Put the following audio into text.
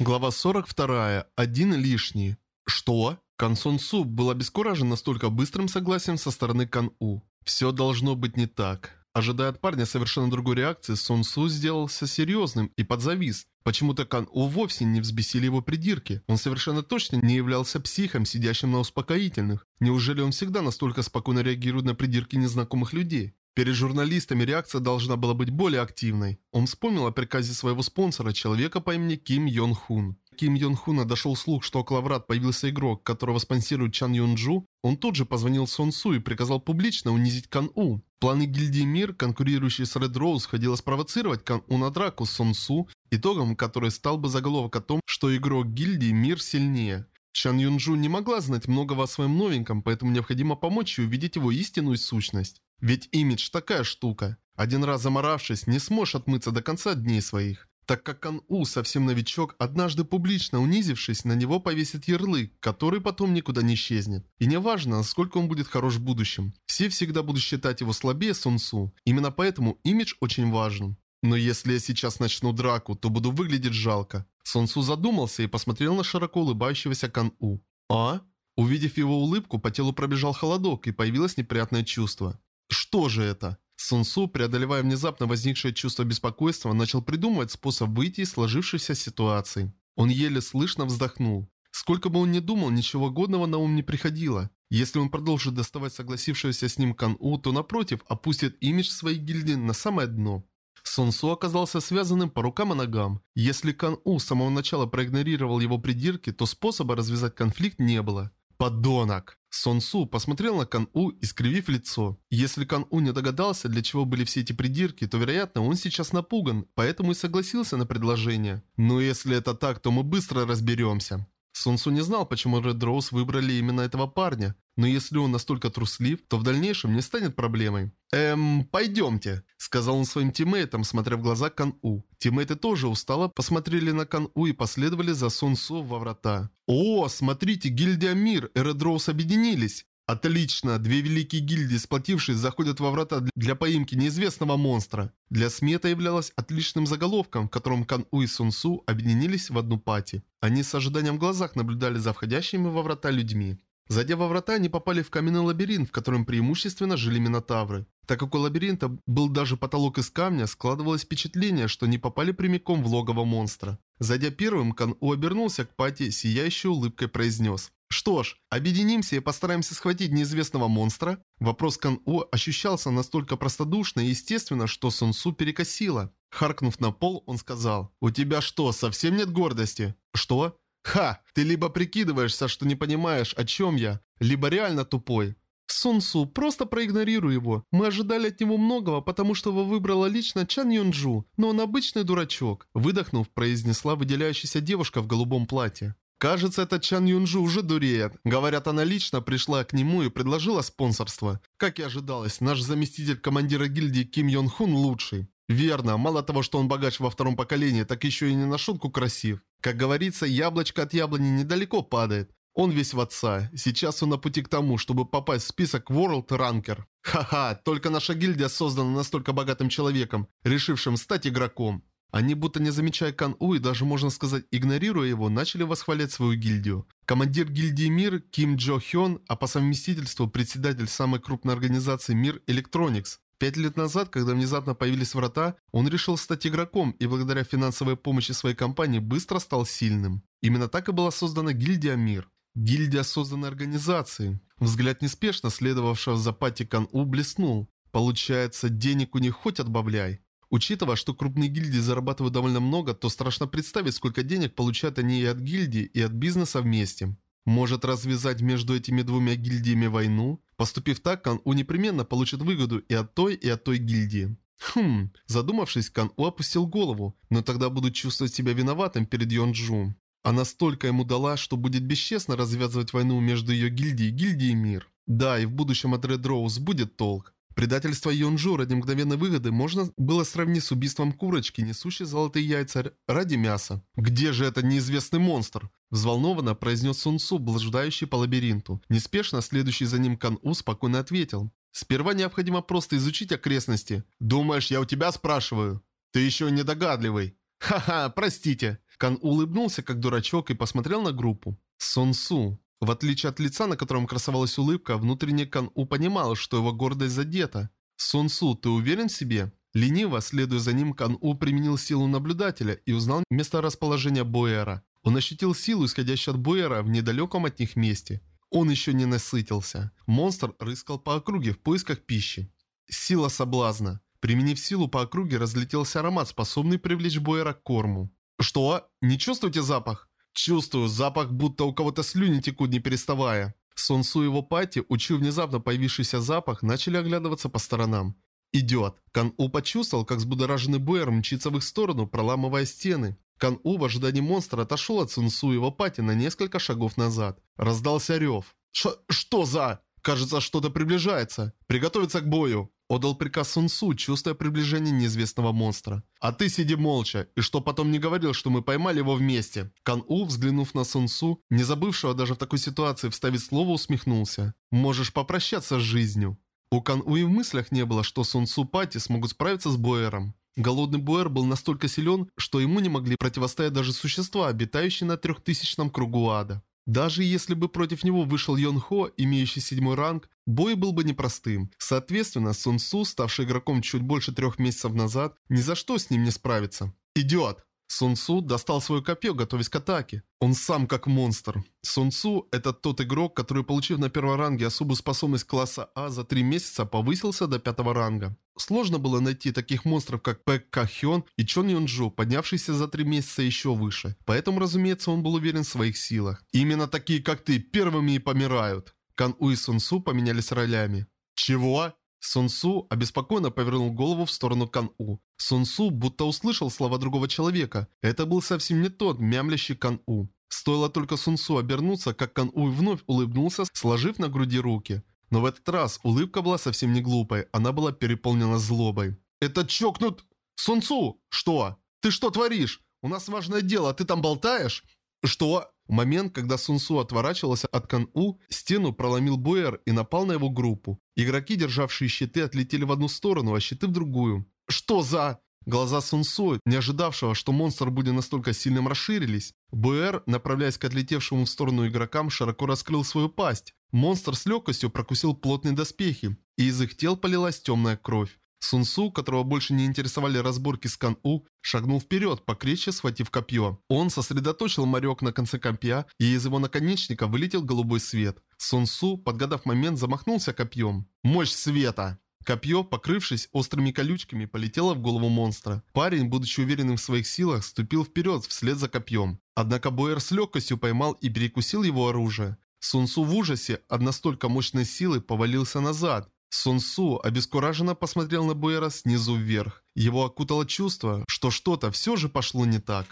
Глава 42. Один лишний. Что? Кан Сон Су был обескуражен настолько быстрым согласием со стороны Кан У. Все должно быть не так. Ожидая от парня совершенно другой реакции, Сон Су сделался серьезным и подзавис. Почему-то Кан У вовсе не взбесили его придирки. Он совершенно точно не являлся психом, сидящим на успокоительных. Неужели он всегда настолько спокойно реагирует на придирки незнакомых людей? Перед журналистами реакция должна была быть более активной. Он вспомнил о приказе своего спонсора, человека по имени Ким Йон Хун. Ким Йон Хуна дошел слух, что около врат появился игрок, которого спонсирует Чан Юн Джу. Он тут же позвонил Сон Су и приказал публично унизить Кан У. Планы гильдии Мир, конкурирующие с Ред Роуз, хотела спровоцировать Кан У на драку с Сон Су, итогом которой стал бы заголовок о том, что игрок гильдии Мир сильнее. Чан Юнджу не могла знать многого о своем новеньком, поэтому необходимо помочь ей увидеть его истинную сущность. Ведь имидж такая штука. Один раз заморавшись, не сможешь отмыться до конца дней своих. Так как Кан У совсем новичок, однажды публично унизившись, на него повесит ярлык, который потом никуда не исчезнет. И неважно, насколько он будет хорош в будущем. Все всегда будут считать его слабее Сун Су. Именно поэтому имидж очень важен. Но если я сейчас начну драку, то буду выглядеть жалко. Сон Су задумался и посмотрел на широко улыбающегося Кан У. А? Увидев его улыбку, по телу пробежал холодок и появилось неприятное чувство. Что же это? Сунсу, преодолевая внезапно возникшее чувство беспокойства, начал придумывать способ выйти из сложившейся ситуации. Он еле слышно вздохнул. Сколько бы он ни думал, ничего годного на ум не приходило. Если он продолжит доставать согласившегося с ним Кан-У, то напротив, опустит имидж своей гильдии на самое дно. Сонсу оказался связанным по рукам и ногам. Если Кан-У с самого начала проигнорировал его придирки, то способа развязать конфликт не было. Подонок! Сон Су посмотрел на Кан У, искривив лицо. Если Кан У не догадался, для чего были все эти придирки, то, вероятно, он сейчас напуган, поэтому и согласился на предложение. Но если это так, то мы быстро разберемся. Сунсу не знал, почему Ред Роуз выбрали именно этого парня, но если он настолько труслив, то в дальнейшем не станет проблемой. «Эм, пойдемте», — сказал он своим тиммейтам, смотря в глаза Кан-У. Тиммейты тоже устало посмотрели на Кан-У и последовали за Сунсу во врата. «О, смотрите, гильдия Мир и Ред Роуз объединились!» Отлично! Две великие гильдии, сплотившись, заходят во врата для поимки неизвестного монстра. Для СМИ являлось отличным заголовком, в котором Кан У и Сун Су объединились в одну пати. Они с ожиданием в глазах наблюдали за входящими во врата людьми. Зайдя во врата, они попали в каменный лабиринт, в котором преимущественно жили минотавры. Так как у лабиринта был даже потолок из камня, складывалось впечатление, что они попали прямиком в логово монстра. Зайдя первым, Кан У обернулся к пати, сияющей улыбкой произнес. Что ж, объединимся и постараемся схватить неизвестного монстра? Вопрос Кан У ощущался настолько простодушно и естественно, что Сун Су перекосило. Харкнув на пол, он сказал, «У тебя что, совсем нет гордости?» «Что?» «Ха! Ты либо прикидываешься, что не понимаешь, о чем я, либо реально тупой». Сунсу, просто проигнорируй его. Мы ожидали от него многого, потому что его выбрала лично Чан Юнджу, но он обычный дурачок. Выдохнув, произнесла выделяющаяся девушка в голубом платье. Кажется, этот Чан Юнджу уже дуреет. Говорят, она лично пришла к нему и предложила спонсорство. Как и ожидалось, наш заместитель командира гильдии Ким Йон Хун лучший. Верно, мало того, что он богач во втором поколении, так еще и не на шутку красив. Как говорится, яблочко от яблони недалеко падает. Он весь в отца. Сейчас он на пути к тому, чтобы попасть в список World Ranker. Ха-ха, только наша гильдия создана настолько богатым человеком, решившим стать игроком. Они, будто не замечая Кан У и даже, можно сказать, игнорируя его, начали восхвалять свою гильдию. Командир гильдии Мир Ким Джо Хён, а по совместительству председатель самой крупной организации Мир Electronics, Пять лет назад, когда внезапно появились врата, он решил стать игроком и благодаря финансовой помощи своей компании быстро стал сильным. Именно так и была создана гильдия Мир. Гильдия созданной организации. Взгляд неспешно следовавшего за Пати Кан У блеснул. Получается, денег у них хоть отбавляй. Учитывая, что крупные гильдии зарабатывают довольно много, то страшно представить, сколько денег получают они и от гильдии, и от бизнеса вместе. Может развязать между этими двумя гильдиями войну? Поступив так, Кан-У непременно получит выгоду и от той, и от той гильдии. Хм, задумавшись, Кан-У опустил голову, но тогда будут чувствовать себя виноватым перед Йон-Джу. Она столько ему дала, что будет бесчестно развязывать войну между ее гильдией и гильдией Мир. Да, и в будущем от Ред Роуз будет толк. Предательство Йонджу ради мгновенной выгоды можно было сравнить с убийством курочки, несущей золотые яйца ради мяса. «Где же этот неизвестный монстр?» Взволнованно произнес Сун Су, блуждающий по лабиринту. Неспешно следующий за ним Кан У спокойно ответил. «Сперва необходимо просто изучить окрестности. Думаешь, я у тебя спрашиваю? Ты еще недогадливый». «Ха-ха, простите». Кан улыбнулся как дурачок и посмотрел на группу. Сон Су. В отличие от лица, на котором красовалась улыбка, внутренне Кан У понимал, что его гордость задета. Сон Су, ты уверен в себе? Лениво, следуя за ним, Кан У применил силу наблюдателя и узнал место расположения Буэра. Он ощутил силу, исходящую от Буэра, в недалеком от них месте. Он еще не насытился. Монстр рыскал по округе в поисках пищи. Сила соблазна. Применив силу по округе, разлетелся аромат, способный привлечь Буэра к корму. «Что? Не чувствуете запах?» «Чувствую, запах, будто у кого-то слюни текут не переставая». Сонсу и его пати, учив внезапно появившийся запах, начали оглядываться по сторонам. «Идет». Кан-У почувствовал, как взбудораженный Буэр мчится в их сторону, проламывая стены. Кан-У в ожидании монстра отошел от Сунсу и его пати на несколько шагов назад. Раздался рев. «Что за...» «Кажется, что-то приближается. Приготовиться к бою». Отдал приказ Сунсу, чувствуя приближение неизвестного монстра. «А ты сиди молча, и что потом не говорил, что мы поймали его вместе». Кан-У, взглянув на Сунсу, не забывшего даже в такой ситуации вставить слово, усмехнулся. «Можешь попрощаться с жизнью». У Кан-У и в мыслях не было, что Сунсу Пати смогут справиться с Буэром. Голодный Буэр был настолько силен, что ему не могли противостоять даже существа, обитающие на трехтысячном кругу ада. Даже если бы против него вышел Йон Хо, имеющий седьмой ранг, бой был бы непростым. Соответственно, Сун Су, ставший игроком чуть больше трех месяцев назад, ни за что с ним не справится. «Идет!» Сун Су достал свое копье, готовясь к атаке. Он сам как монстр. Сун Су – это тот игрок, который, получив на первом ранге особую способность класса А за три месяца, повысился до пятого ранга. Сложно было найти таких монстров, как Пэк Ка Хён и Чон Юн Джу, поднявшиеся за три месяца еще выше. Поэтому, разумеется, он был уверен в своих силах. Именно такие, как ты, первыми и помирают. Кан У и Сун Су поменялись ролями. «Чего?» Сун Су обеспокоенно повернул голову в сторону Кан У. Сун Су будто услышал слова другого человека. Это был совсем не тот мямлящий Кан У. Стоило только Сун Су обернуться, как Кан У вновь улыбнулся, сложив на груди руки. Но в этот раз улыбка была совсем не глупой, она была переполнена злобой. «Это чокнут...» «Сунцу! Что? Ты что творишь? У нас важное дело, а ты там болтаешь?» «Что?» В момент, когда Сунсу отворачивался от Кан-У, стену проломил Буэр и напал на его группу. Игроки, державшие щиты, отлетели в одну сторону, а щиты в другую. «Что за...» Глаза Сунсу, не ожидавшего, что монстр будет настолько сильным, расширились. Буэр, направляясь к отлетевшему в сторону игрокам, широко раскрыл свою пасть. Монстр с легкостью прокусил плотные доспехи, и из их тел полилась темная кровь. Сунсу, которого больше не интересовали разборки с Кан-У, шагнул вперед, покрече схватив копье. Он сосредоточил морек на конце копья, и из его наконечника вылетел голубой свет. Сунсу, подгадав момент, замахнулся копьем. «Мощь света!» Копье, покрывшись острыми колючками, полетело в голову монстра. Парень, будучи уверенным в своих силах, ступил вперед вслед за копьем. Однако Боэр с легкостью поймал и перекусил его оружие. Сунсу в ужасе от настолько мощной силы повалился назад. Сунсу обескураженно посмотрел на Боэра снизу вверх. Его окутало чувство, что что-то все же пошло не так.